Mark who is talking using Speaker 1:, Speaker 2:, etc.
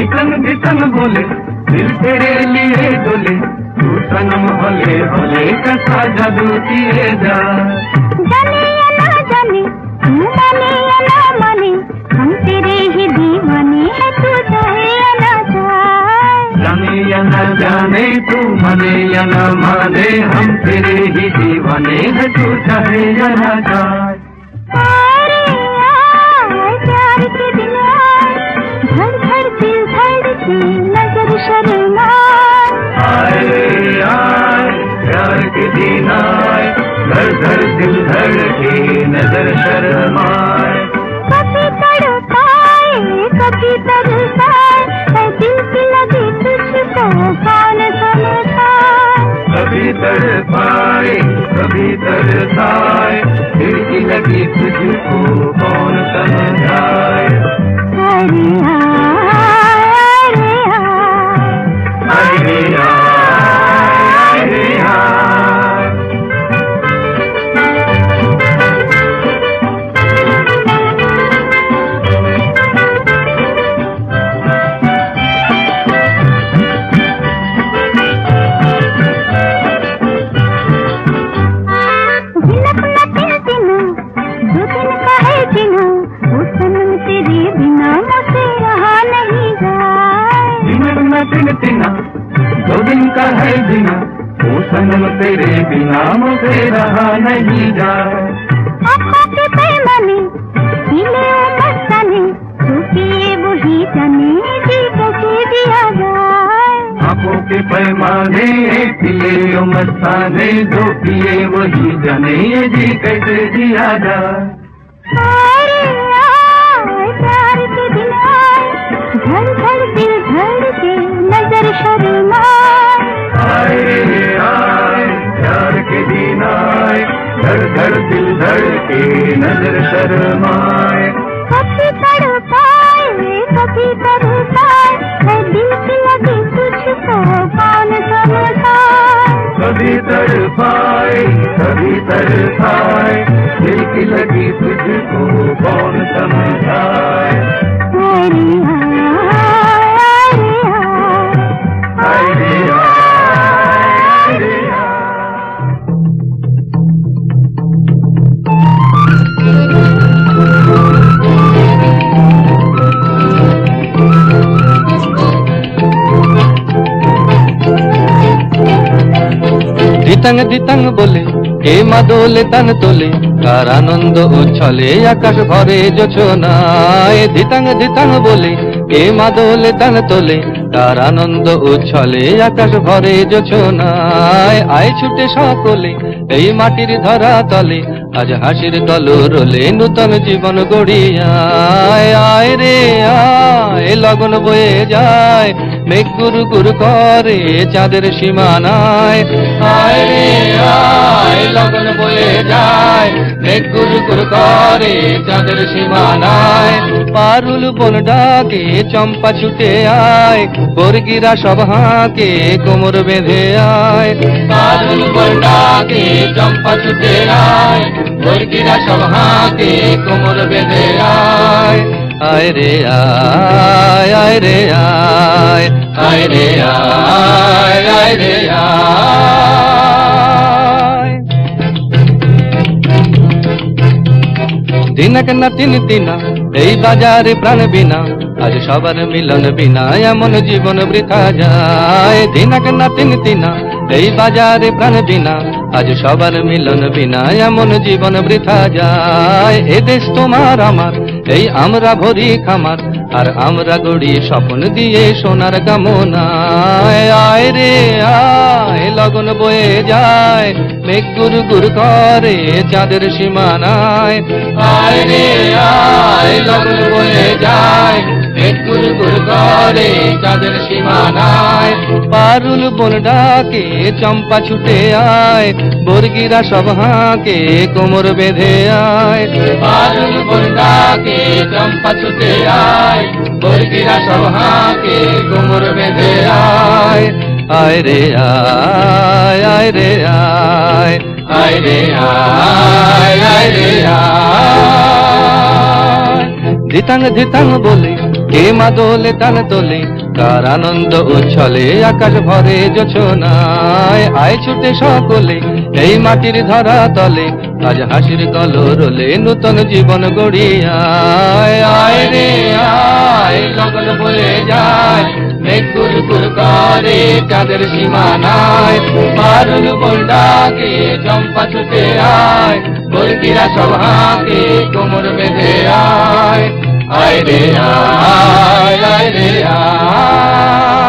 Speaker 1: धितंग बोले दिल तेरे लिए डोले तू सनम होले होले कैसा जादू किए जा।
Speaker 2: जाने या ना जाने तू माने या ना माने हम तेरे ही दीवाने हैं तू चाहे या ना चाहे।
Speaker 1: जाने या न जाने तू मने या न माने हम तेरे ही दीवाने हैं तू चाहे या न चाहे।
Speaker 2: आए धड़ धड़ दिल धड़के नज़र शर्माए। कभी तड़पाए कभी तरसाए है दिल की लगी तुझको कौन समझाए?
Speaker 1: कभी तड़ पाए कभी तरसाए दिल की लगी तुझको कौन समझाए?
Speaker 2: अरे बिना
Speaker 1: मुझे रहा नहीं जाए
Speaker 2: आँखों के पैमाने हिले मस्ताने पिए वही जाने जी कैसे दिया जाए।
Speaker 1: आँखों के पैमाने मस्ताने जो पिए वही जाने जी कैसे जिया जाए।
Speaker 2: धड़ धड़ दिल धड़ के नज़र शर्माए।
Speaker 1: धड़ धड़ दिल धड़ के नज़र शर्माए।
Speaker 2: कभी तड़पाए कभी तरसाए है दिल की लगी तुझको कौन समझाए
Speaker 1: कभी तड़ पाए कभी तड़ पाए
Speaker 3: ধিতাং দিতাং বলে কে মাদলে তান তোলে, তার আনন্দ উচ্ছলে আকাশ ভরে যোছনায় দিতাং ধিতাং বলে কে মাদলে তান তোলে কার আনন্দ উচ্ছলে আকাশ ভরে যোছনায়। আয় ছুটে সকলে এই মাটির ধরা তলে, আজ হাসির কল রোলে নূতন জীবন গড়িয়ায়। আয় রে, আয়, লগন বয়ে যায়, মেঘ গুরু গুরু করে চাঁদের সীমানায়। আয় রে, আয়, লগন বয়ে যায় করে চাঁদের সীমানায়। পারুল বন ডাকে, চম্পা ছুটে আয়। বর্গিরা সব হাঁকে, কোমর বেঁধে আয়। পারুল বন ডাকে, চম্পা ছুটে আয়। বর্গিরা সব হাঁকে, কোমর বেঁধে আয়। আয় রে আয় আয় রে আয় আয় রে আয়। দিনক না তিন দিনা? এই বাজারে প্রাণ বিনা, আজ সবার মিলন বিনা, এমন জীবন বৃথা যায়। দিনক না তিন দিনা? এই বাজারে প্রাণ বিনা, আজ সবার মিলন বিনা, এমন জীবন বৃথা যায়। এ দেশ তোমার আমার, এই আমরা ভরি খামার আর আমরা গড়ি স্বপ্ন দিয়ে সোনার কামনায়। আয় রে, আয়, লগন বয়ে যায় মেঘ গুর গুর করে চাঁদের সীমানায়। আয় রে, আয়, লগন বয়ে যায় পারুল বন ডাকে, চম্পা ছুটে আয়, বর্গিরা সব হাঁকে, কোমর বেঁধে আয়। পারুল বন ডাকে, চম্পা ছুটে আয় বর্গিরা আয়। আয় রে আয় আয় রে আয় আয় রে আয় আয় রে আয়। ধিতাং ধিতাং বলে, কে মা দোলে তান তোলে, কার আনন্দ উচ্ছলে আকাশ ভরে যোছনায় আয় ছুটে সকলে, এই মাটির ধরা তলে, আজ হাসির কলরলে নূতন জীবন রে হয়ে যায়। মেঘ গুরগুর করে চাঁদের সীমানায় মারুল বোল্ডাকে চম্পা ছুটে আয় বর্গিরা হাঁকে কোমর বেঁধে আয়। আয় রে আয় আয় রে আয়।